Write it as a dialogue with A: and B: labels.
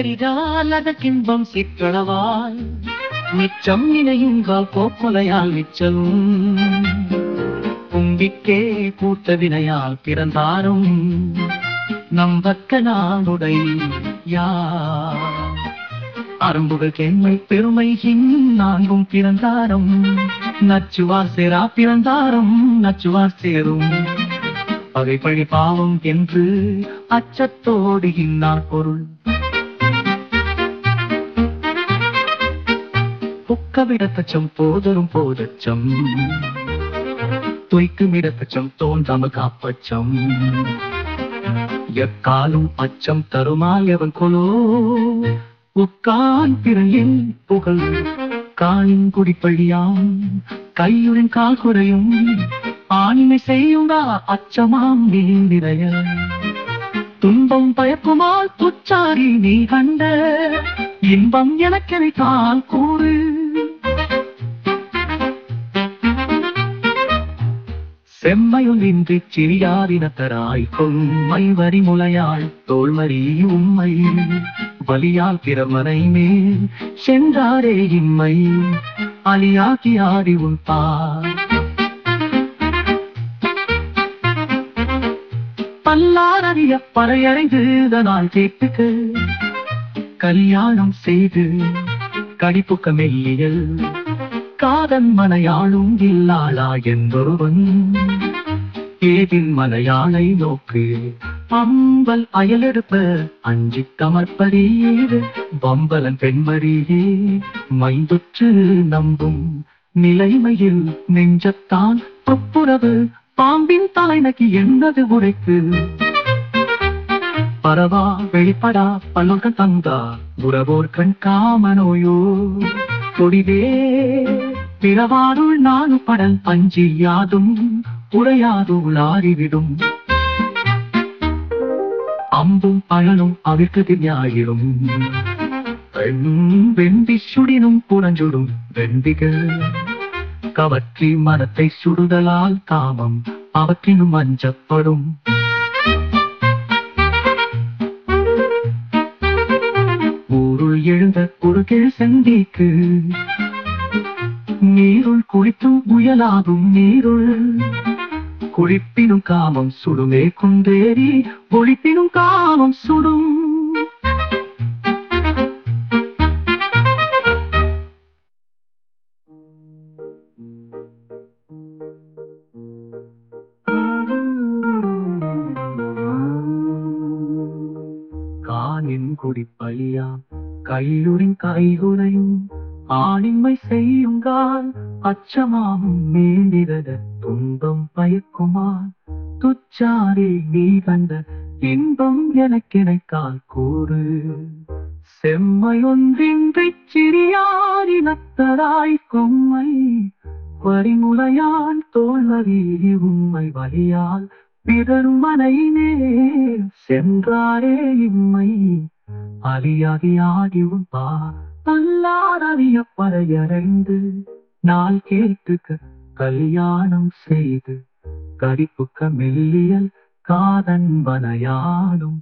A: பெரிதால் அதற்கின்பம் சிக்களவாய் மிச்சம் இணையுங்கால் கோப்பலையால் மிச்சலும். கும்பிக்கே கூட்ட வினையால் பிறந்தாரும். நம்பக்க நாடுடை யார்? அரும்புகள் கேண்மை பெருமை நான்கும் பிறந்தாரம். நச்சுவார் சேரா பிறந்தாரம் நச்சுவார் சேரும். பகை பழி பாவம் என்று அச்சத்தோடு இன்னார் பொருள். கவிடத்தச்சம் போதரும் போதச்சம். துய்க்குமிடத்தச்சம் தோன்றாம காப்பச்சம். எக்காலும் அச்சம் தருமால் எவன் கொலோ? உக்கான் பிறையின் புகழ் காயின் குடிப்பழியாம் கையுடன் கால் குறையும் ஆணிமை செய்யுங்கா அச்சமாம் நீ நிறைய. துன்பம் பயக்குமால் துச்சாரி நீ கண்ட இன்பம் எனக்கெனை தான் கூறு. செம்மையுள் இன்றி சிறியாரினத்தராய் கொம்மை வரி முளையாள் தோல்மறி உம்மை வலியால் பிறமனை மேல் சென்றாரே இம்மை அலியாக்கி ஆடி உள்பார் பல்லாரறிய பறையறைந்துதனால் கேட்டுக்கு கல்யாணம் செய்து கடிப்புக்க மெல்லியல். காதன் மனையாளும் இல்லாளா என்பொருவன் ஏதில் மலையாளை நோக்கு பம்பல் அயலெடுப்ப அஞ்சி கமர்ப்பரீர் பம்பலன் பெண்மரியே மைந்துற்று நம்பும் நிலைமையில் நெஞ்சத்தான் தொப்புறவு பாம்பின் தலைநகி என்னது உரைக்கு? பரவா வெளிப்படா பல்லோர்கள் தந்தா உறவோர் கண் காமனோயோ கொடிவே பிறவாருள் நானு படல் அஞ்சி யாதும் உடையாது அம்பும் பழனும் அவிர்க்கதி ஞாயிறும். பெண்ணும் வெண்டி சுடினும் புறஞ்சுடும் வெண்டிகள் கவற்றி மரத்தை சுடுதலால் காமம் அவற்றினும் அஞ்சப்படும். ஊருள் எழுந்த குறுகில் செந்திக்கு நீருள் குளித்தும் முயலாகும் நீருள். குளிப்பினும் காமம் சுடுமே குந்தேரி ஒழிப்பினும் காமம் சுடும். காணின் குடிப்பழியா கையுரின் கைகுலையும் ஆணின்மை செய்யுங்கால் அச்சமாகும் மேலிரத துன்பம் பயக்குமால் துச்சாரி நீ கண்ட இன்பம் எனக்கிணைக்கால் கூறு. செம்மையொன்றின்றி சிறியாரினத்தராய் கொம்மை வரிமுலையான் தோல்வரி உம்மை வழியால் பிறரும் மனையினே சென்றாரே இம்மை. அலியாகி உண்பார் உன்பா அல்லாதறிய பறையறைந்து நான் கேட்டுக்க கல்யாணம் செய்து கடிப்புக்க மெல்லியல் காதன் வனையாடும்.